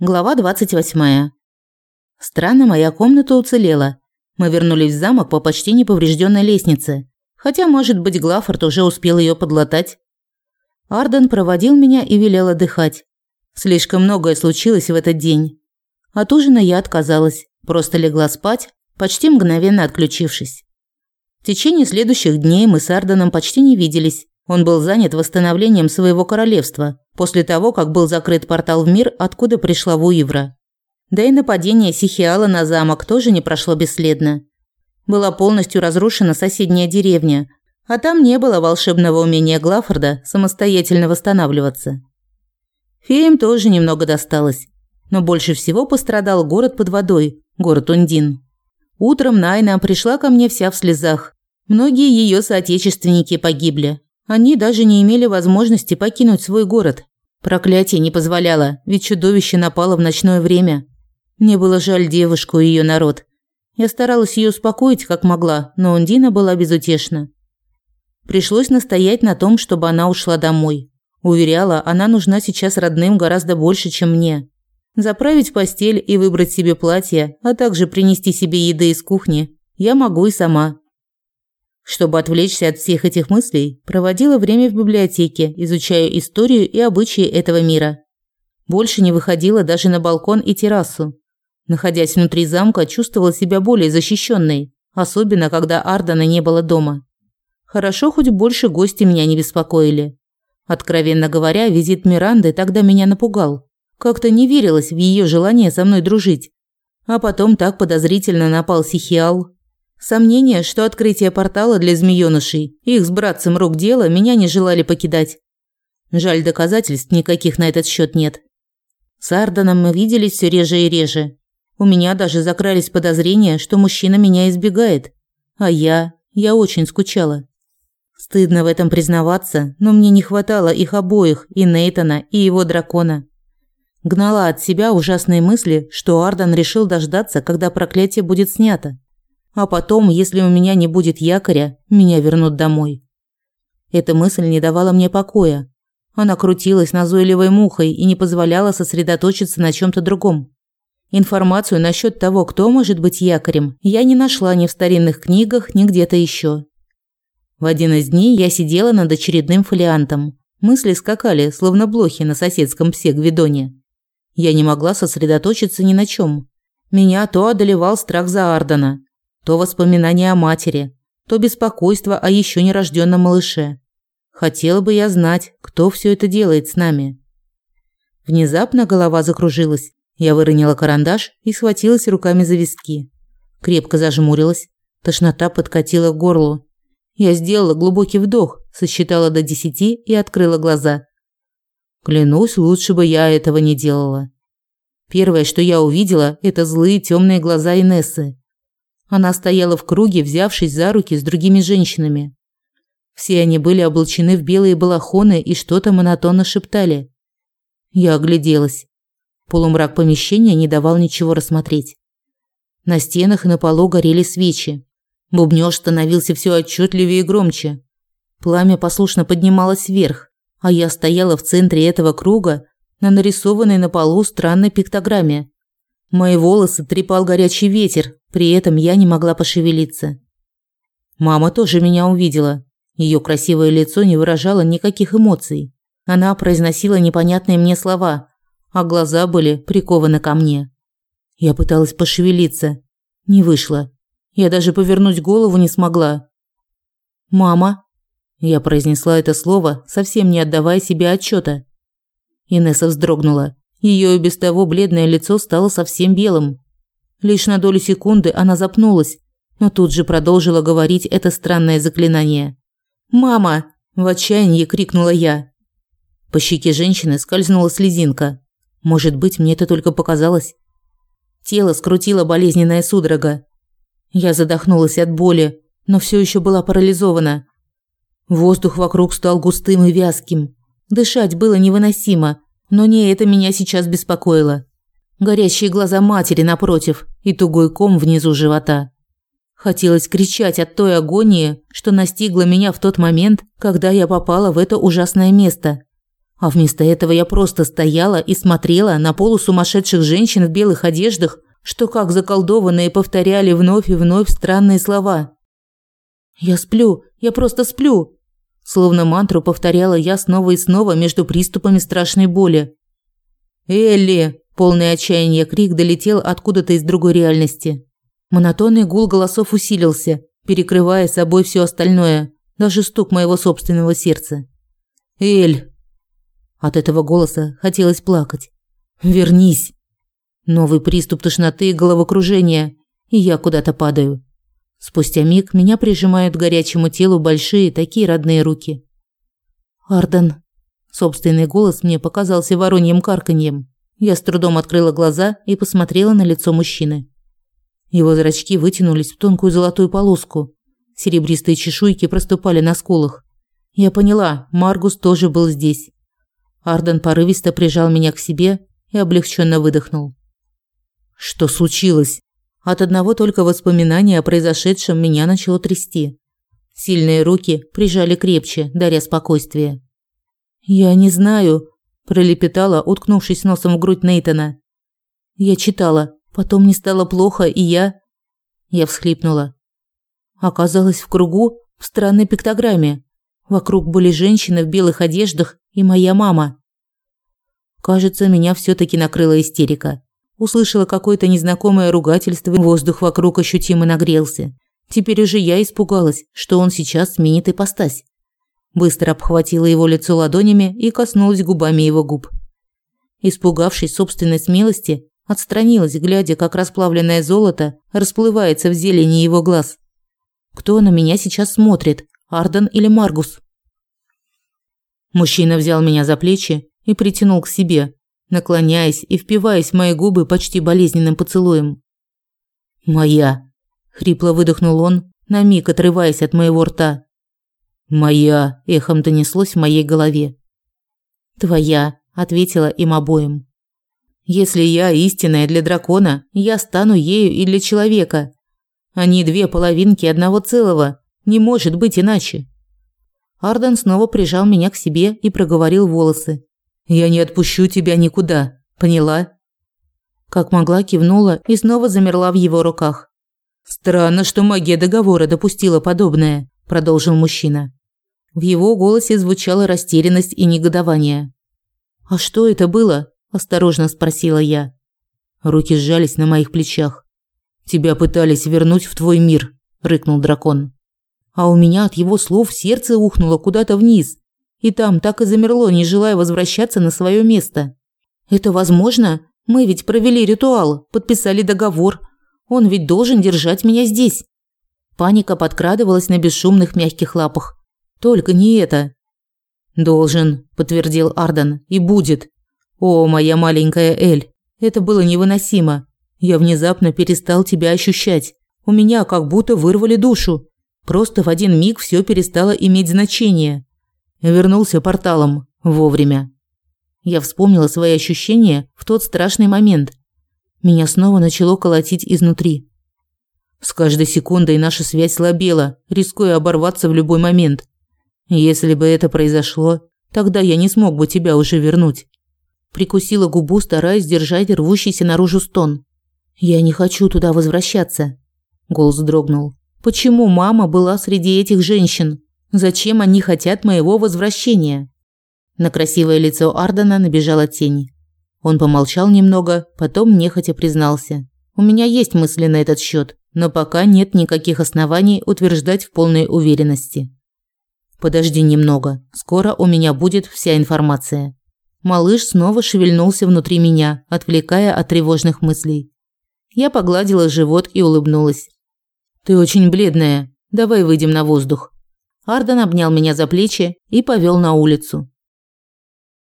Глава 28. Странно, моя комната уцелела. Мы вернулись в замок по почти неповрежденной лестнице. Хотя, может быть, Глафорд уже успел ее подлатать. Арден проводил меня и велел отдыхать. Слишком многое случилось в этот день. От ужина я отказалась, просто легла спать, почти мгновенно отключившись. В течение следующих дней мы с Арденом почти не виделись. Он был занят восстановлением своего королевства, после того, как был закрыт портал в мир, откуда пришла Вуивра. Да и нападение Сихиала на замок тоже не прошло бесследно. Была полностью разрушена соседняя деревня, а там не было волшебного умения Глафорда самостоятельно восстанавливаться. Феям тоже немного досталось, но больше всего пострадал город под водой, город Ундин. Утром Найна пришла ко мне вся в слезах. Многие ее соотечественники погибли, они даже не имели возможности покинуть свой город. Проклятие не позволяло, ведь чудовище напало в ночное время. Мне было жаль девушку и ее народ. Я старалась ее успокоить как могла, но Ундина была безутешна. Пришлось настоять на том, чтобы она ушла домой. Уверяла, она нужна сейчас родным гораздо больше, чем мне. Заправить постель и выбрать себе платье, а также принести себе еды из кухни я могу и сама. Чтобы отвлечься от всех этих мыслей, проводила время в библиотеке, изучая историю и обычаи этого мира. Больше не выходила даже на балкон и террасу. Находясь внутри замка, чувствовала себя более защищенной, особенно когда Ардана не было дома. Хорошо, хоть больше гости меня не беспокоили. Откровенно говоря, визит Миранды тогда меня напугал. Как-то не верилось в ее желание со мной дружить. А потом так подозрительно напал Сихиал, Сомнение, что открытие портала для змеёнышей, их с братцем рук дело, меня не желали покидать. Жаль, доказательств никаких на этот счет нет. С Арданом мы виделись все реже и реже. У меня даже закрались подозрения, что мужчина меня избегает. А я, я очень скучала. Стыдно в этом признаваться, но мне не хватало их обоих, и Нейтона, и его дракона. Гнала от себя ужасные мысли, что Ардан решил дождаться, когда проклятие будет снято. А потом, если у меня не будет якоря, меня вернут домой. Эта мысль не давала мне покоя. Она крутилась назойливой мухой и не позволяла сосредоточиться на чем то другом. Информацию насчет того, кто может быть якорем, я не нашла ни в старинных книгах, ни где-то еще. В один из дней я сидела над очередным фолиантом. Мысли скакали, словно блохи на соседском псе Гвидоне. Я не могла сосредоточиться ни на чем. Меня то одолевал страх за Ардана, то воспоминания о матери, то беспокойство о еще нерожденном малыше. Хотела бы я знать, кто все это делает с нами. Внезапно голова закружилась. Я выронила карандаш и схватилась руками за виски. Крепко зажмурилась. Тошнота подкатила к горлу. Я сделала глубокий вдох, сосчитала до десяти и открыла глаза. Клянусь, лучше бы я этого не делала. Первое, что я увидела, это злые темные глаза Инессы. Она стояла в круге, взявшись за руки с другими женщинами. Все они были облачены в белые балахоны и что-то монотонно шептали. Я огляделась. Полумрак помещения не давал ничего рассмотреть. На стенах и на полу горели свечи. Бубнёж становился все отчетливее и громче. Пламя послушно поднималось вверх, а я стояла в центре этого круга на нарисованной на полу странной пиктограмме. Мои волосы трепал горячий ветер, при этом я не могла пошевелиться. Мама тоже меня увидела. Ее красивое лицо не выражало никаких эмоций. Она произносила непонятные мне слова, а глаза были прикованы ко мне. Я пыталась пошевелиться, не вышло. Я даже повернуть голову не смогла. Мама, я произнесла это слово, совсем не отдавая себе отчета. Инесса вздрогнула. Ее и без того бледное лицо стало совсем белым. Лишь на долю секунды она запнулась, но тут же продолжила говорить это странное заклинание. «Мама!» – в отчаянии крикнула я. По щеке женщины скользнула слезинка. Может быть, мне это только показалось. Тело скрутило болезненная судорога. Я задохнулась от боли, но все еще была парализована. Воздух вокруг стал густым и вязким. Дышать было невыносимо, но не это меня сейчас беспокоило. Горящие глаза матери напротив и тугой ком внизу живота. Хотелось кричать от той агонии, что настигла меня в тот момент, когда я попала в это ужасное место. А вместо этого я просто стояла и смотрела на полусумасшедших женщин в белых одеждах, что как заколдованные повторяли вновь и вновь странные слова. «Я сплю, я просто сплю», словно мантру повторяла я снова и снова между приступами страшной боли. «Элли!» – полный отчаяния крик долетел откуда-то из другой реальности. Монотонный гул голосов усилился, перекрывая собой все остальное, даже стук моего собственного сердца. «Эль!» От этого голоса хотелось плакать. «Вернись!» Новый приступ тошноты и головокружения, и я куда-то падаю. Спустя миг меня прижимают к горячему телу большие, такие родные руки. «Арден!» Собственный голос мне показался вороньим карканьем. Я с трудом открыла глаза и посмотрела на лицо мужчины. Его зрачки вытянулись в тонкую золотую полоску. Серебристые чешуйки проступали на скулах. Я поняла, Маргус тоже был здесь. Арден порывисто прижал меня к себе и облегченно выдохнул. Что случилось? От одного только воспоминания о произошедшем меня начало трясти. Сильные руки прижали крепче, даря спокойствие. Я не знаю, пролепетала, уткнувшись носом в грудь Нейтона. Я читала, потом мне стало плохо, и я я всхлипнула. Оказалась в кругу в странной пиктограмме. Вокруг были женщины в белых одеждах и моя мама. Кажется, меня все таки накрыла истерика. Услышала какое-то незнакомое ругательство, воздух вокруг ощутимо нагрелся. Теперь уже я испугалась, что он сейчас сменит ипостась. Быстро обхватила его лицо ладонями и коснулась губами его губ. Испугавшись собственной смелости, отстранилась, глядя, как расплавленное золото расплывается в зелени его глаз. Кто на меня сейчас смотрит, Арден или Маргус? Мужчина взял меня за плечи и притянул к себе, наклоняясь и впиваясь в мои губы почти болезненным поцелуем. «Моя!» – хрипло выдохнул он, на миг отрываясь от моего рта. «Моя!» – эхом донеслось в моей голове. «Твоя!» – ответила им обоим. «Если я истинная для дракона, я стану ею и для человека. Они две половинки одного целого, не может быть иначе». Арден снова прижал меня к себе и проговорил волосы, я не отпущу тебя никуда. Поняла? Как могла, кивнула и снова замерла в его руках. Странно, что магия договора допустила подобное, продолжил мужчина. В его голосе звучала растерянность и негодование. А что это было? осторожно спросила я. Руки сжались на моих плечах. Тебя пытались вернуть в твой мир, рыкнул дракон. А у меня от его слов сердце ухнуло куда-то вниз. И там так и замерло, не желая возвращаться на свое место. Это возможно? Мы ведь провели ритуал, подписали договор. Он ведь должен держать меня здесь. Паника подкрадывалась на бесшумных мягких лапах. Только не это. Должен, подтвердил Ардан, и будет. О, моя маленькая Эль, это было невыносимо. Я внезапно перестал тебя ощущать. У меня как будто вырвали душу. Просто в один миг все перестало иметь значение. Вернулся порталом вовремя. Я вспомнила свои ощущения в тот страшный момент. Меня снова начало колотить изнутри. С каждой секундой наша связь слабела, рискуя оборваться в любой момент. Если бы это произошло, тогда я не смог бы тебя уже вернуть. Прикусила губу, стараясь сдержать рвущийся наружу стон. Я не хочу туда возвращаться. Голос дрогнул. Почему мама была среди этих женщин? Зачем они хотят моего возвращения? На красивое лицо Ардена набежала тень. Он помолчал немного, потом нехотя признался: "У меня есть мысли на этот счет, но пока нет никаких оснований утверждать в полной уверенности. Подожди немного, скоро у меня будет вся информация". Малыш снова шевельнулся внутри меня, отвлекая от тревожных мыслей. Я погладила живот и улыбнулась. Ты очень бледная. Давай выйдем на воздух. Арден обнял меня за плечи и повел на улицу.